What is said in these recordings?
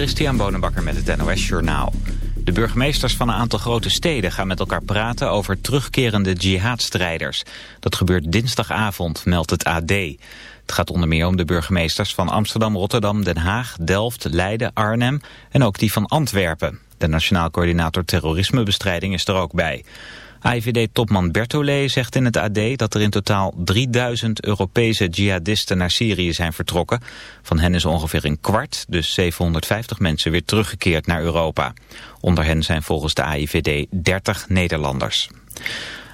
Christian Bonenbakker met het NOS Journaal. De burgemeesters van een aantal grote steden gaan met elkaar praten over terugkerende jihadstrijders. Dat gebeurt dinsdagavond, meldt het AD. Het gaat onder meer om de burgemeesters van Amsterdam, Rotterdam, Den Haag, Delft, Leiden, Arnhem en ook die van Antwerpen. De Nationaal Coördinator Terrorismebestrijding is er ook bij. AIVD-topman Bertollet zegt in het AD dat er in totaal 3000 Europese jihadisten naar Syrië zijn vertrokken. Van hen is ongeveer een kwart, dus 750 mensen, weer teruggekeerd naar Europa. Onder hen zijn volgens de AIVD 30 Nederlanders.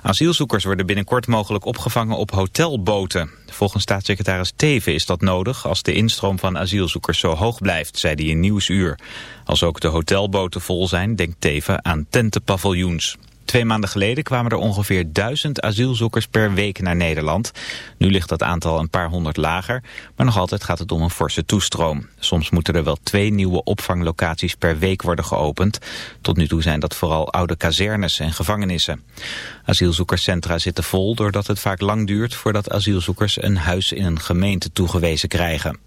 Asielzoekers worden binnenkort mogelijk opgevangen op hotelboten. Volgens staatssecretaris Teven is dat nodig als de instroom van asielzoekers zo hoog blijft, zei hij in Nieuwsuur. Als ook de hotelboten vol zijn, denkt Teven aan tentenpaviljoens. Twee maanden geleden kwamen er ongeveer duizend asielzoekers per week naar Nederland. Nu ligt dat aantal een paar honderd lager, maar nog altijd gaat het om een forse toestroom. Soms moeten er wel twee nieuwe opvanglocaties per week worden geopend. Tot nu toe zijn dat vooral oude kazernes en gevangenissen. Asielzoekerscentra zitten vol doordat het vaak lang duurt voordat asielzoekers een huis in een gemeente toegewezen krijgen.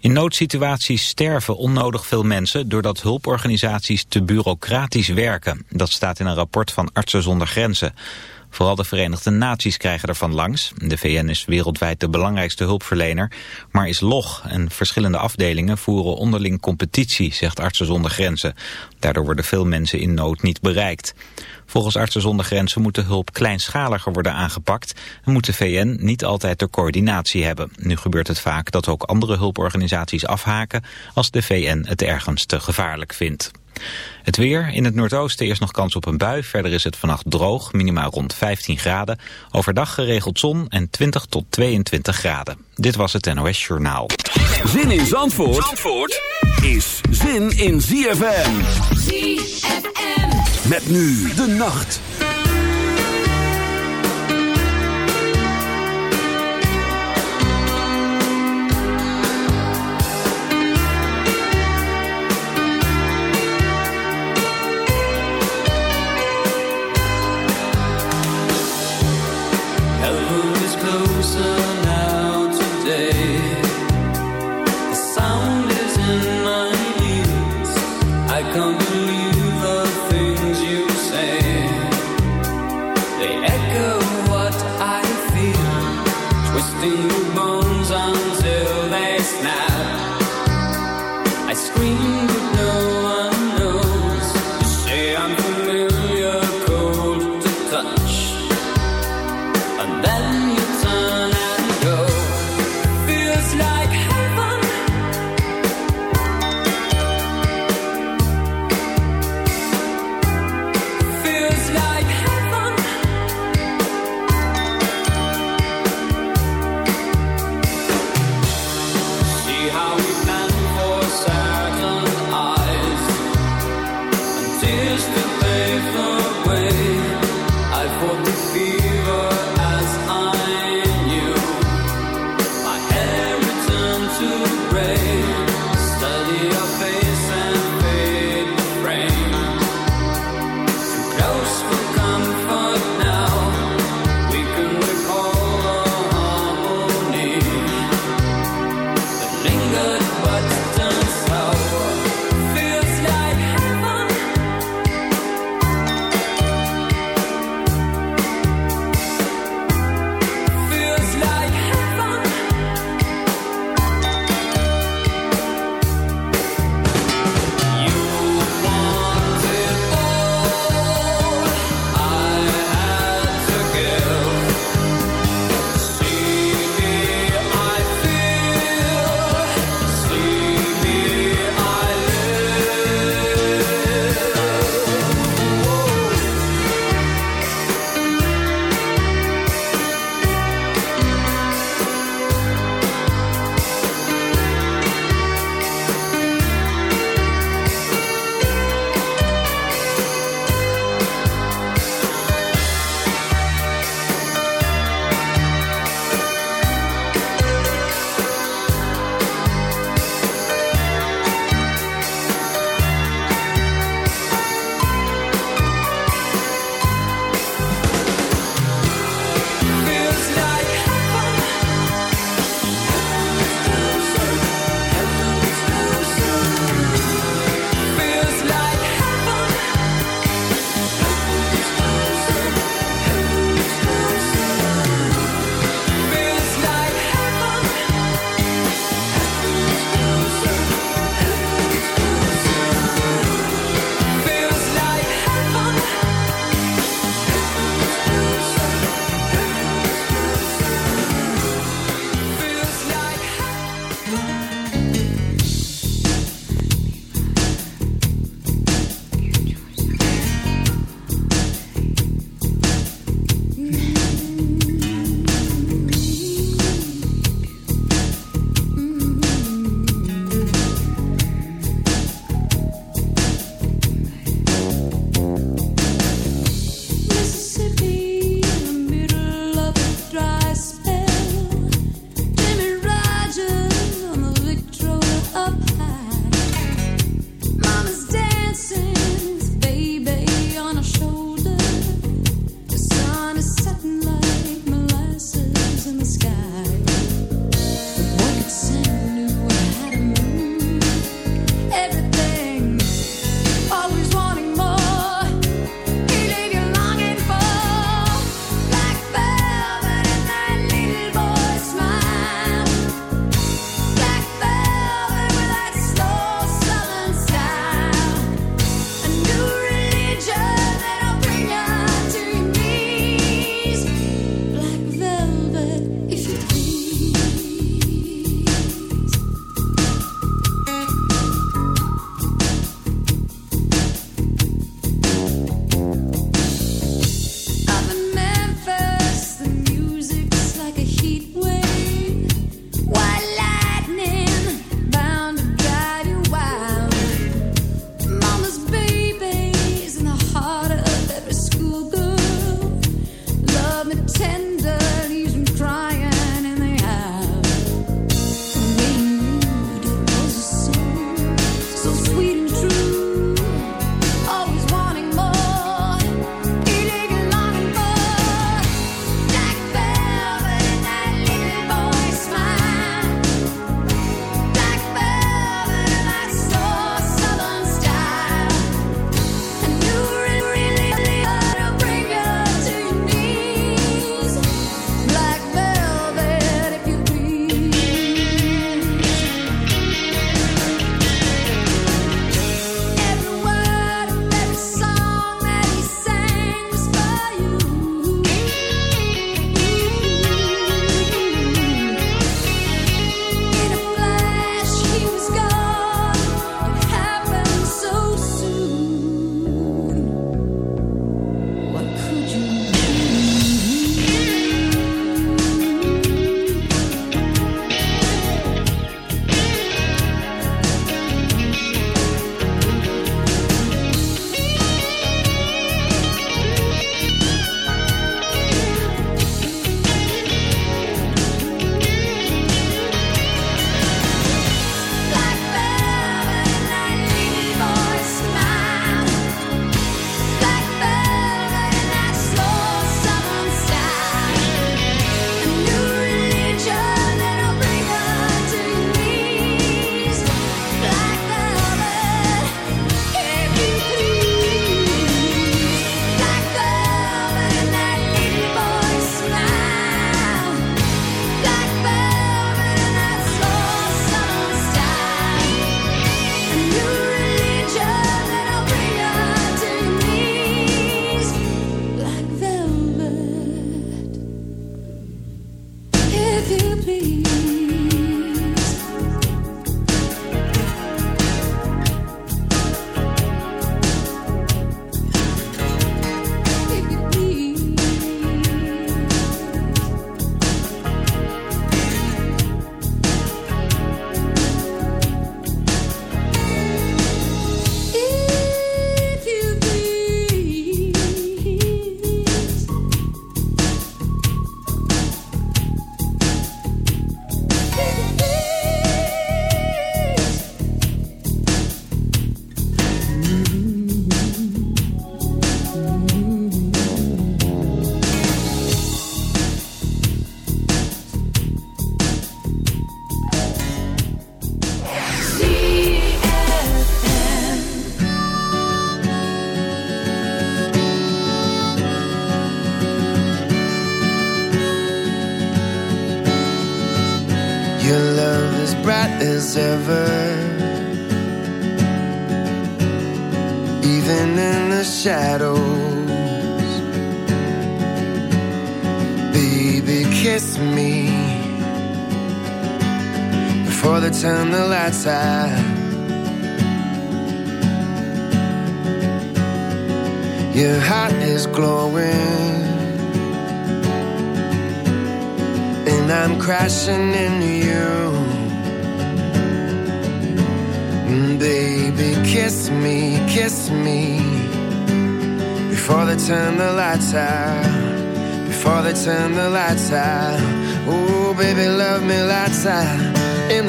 In noodsituaties sterven onnodig veel mensen doordat hulporganisaties te bureaucratisch werken. Dat staat in een rapport van Artsen zonder Grenzen. Vooral de Verenigde Naties krijgen ervan langs. De VN is wereldwijd de belangrijkste hulpverlener, maar is log en verschillende afdelingen voeren onderling competitie, zegt Artsen zonder Grenzen. Daardoor worden veel mensen in nood niet bereikt. Volgens Artsen zonder Grenzen moet de hulp kleinschaliger worden aangepakt en moet de VN niet altijd de coördinatie hebben. Nu gebeurt het vaak dat ook andere hulporganisaties afhaken als de VN het ergens te gevaarlijk vindt. Het weer, in het noordoosten eerst nog kans op een bui. Verder is het vannacht droog, minimaal rond 15 graden. Overdag geregeld zon en 20 tot 22 graden. Dit was het NOS Journaal. Zin in Zandvoort, Zandvoort is zin in ZFM. ZFM. Met nu de nacht.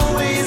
Always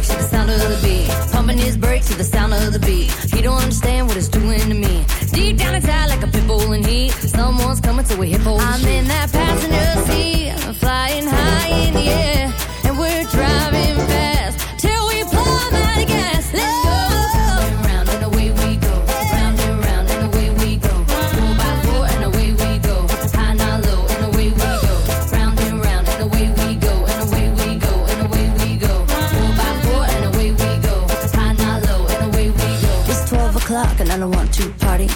brakes to the sound of the beat. Pumping his brakes to the sound of the beat. He don't understand what it's doing to me. Deep down inside, like a pit bull in heat. Someone's coming to a hip hole. I'm in that passenger seat, flying high in the air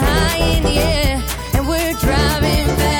high in the air, and we're driving fast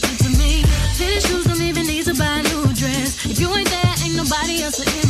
Did to me. Tennis shoes don't even need to buy a new dress. If you ain't there, ain't nobody else to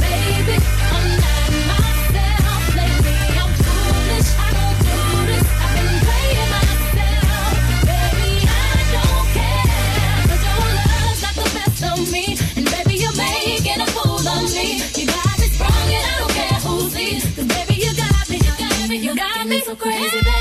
me so crazy, baby.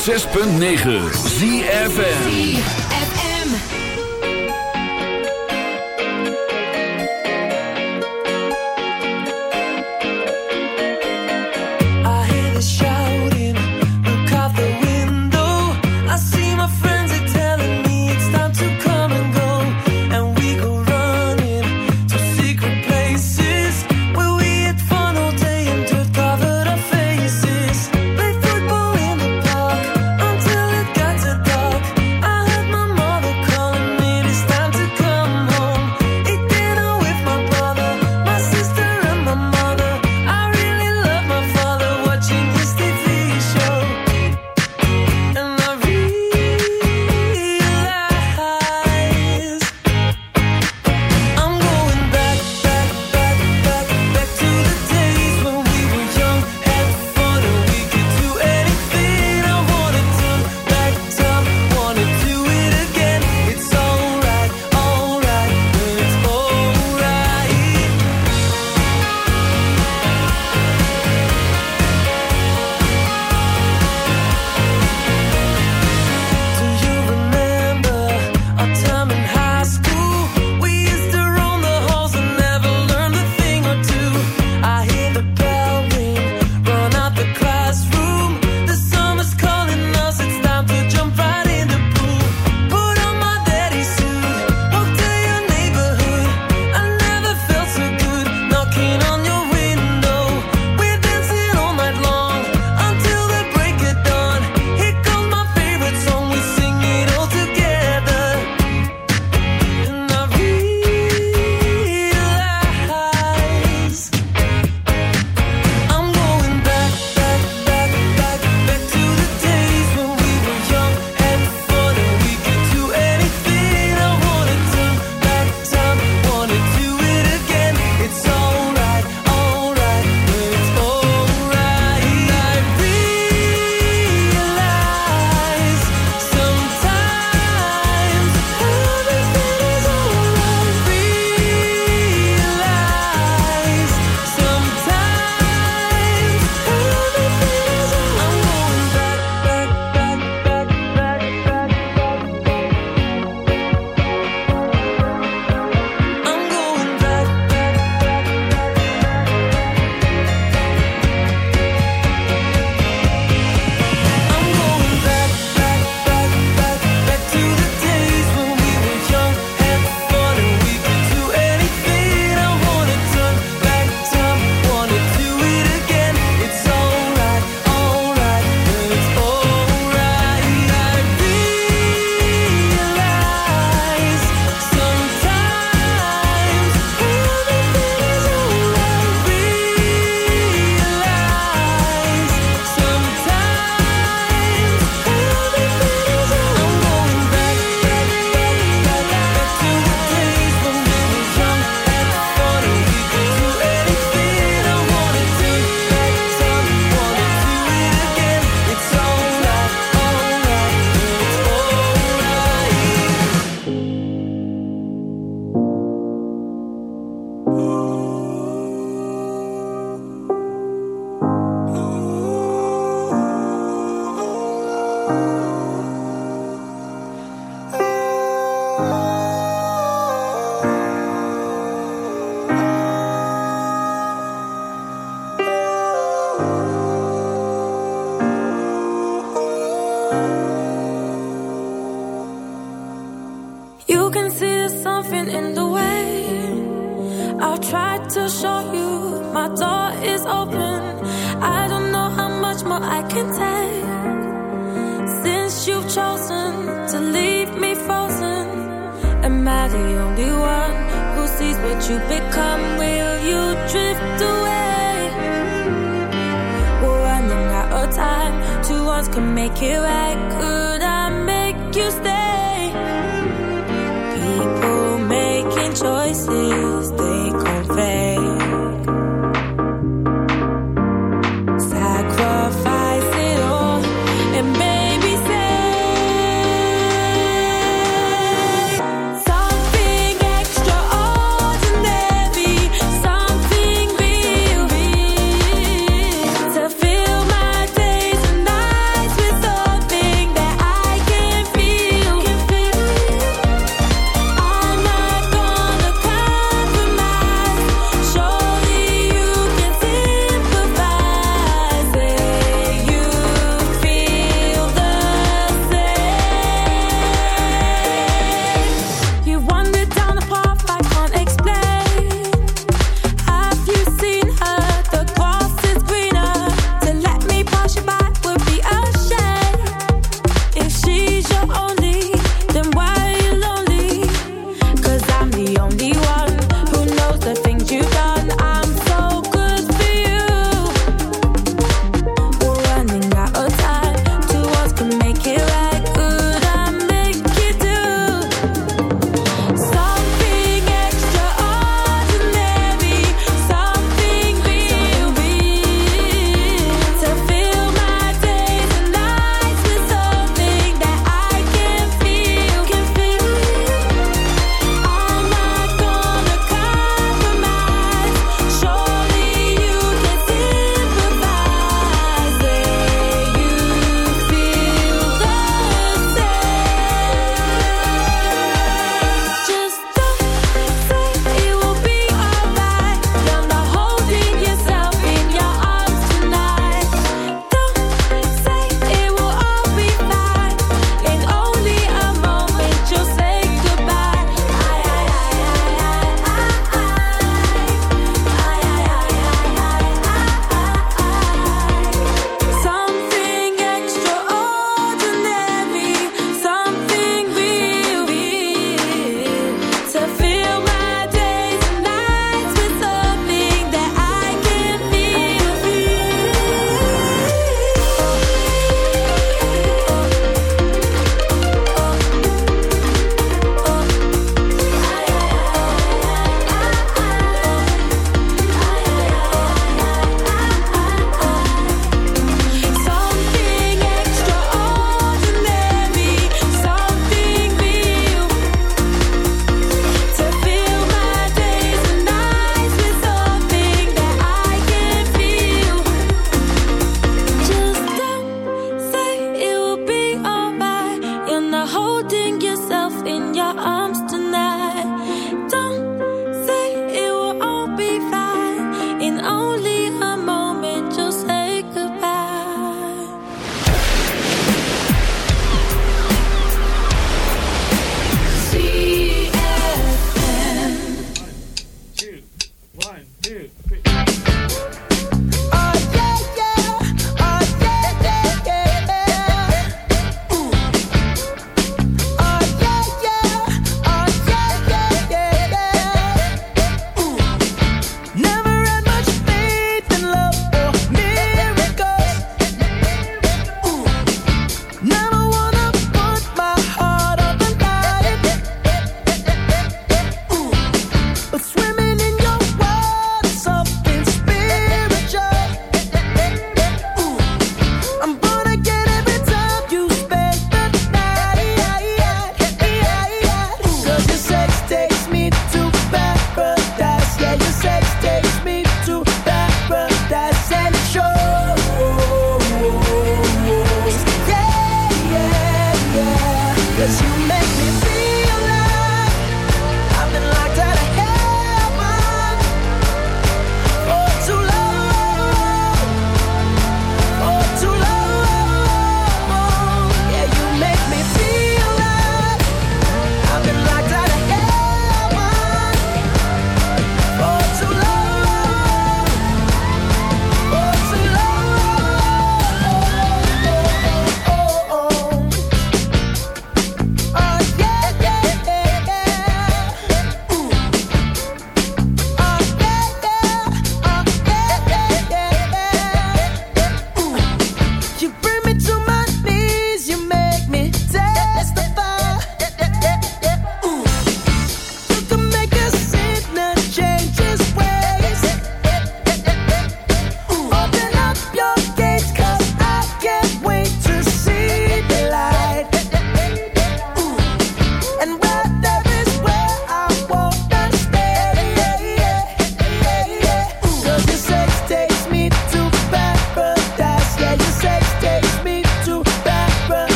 106.9 ZFN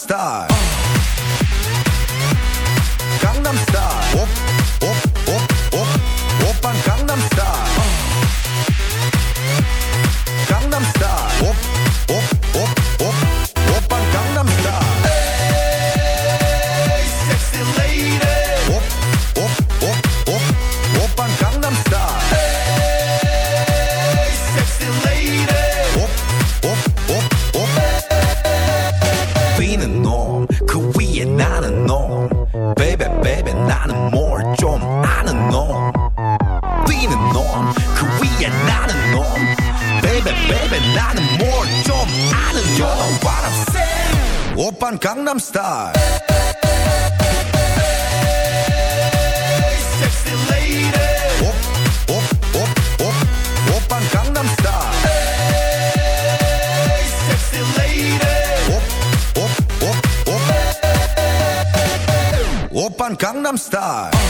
star. star. Gangnam Style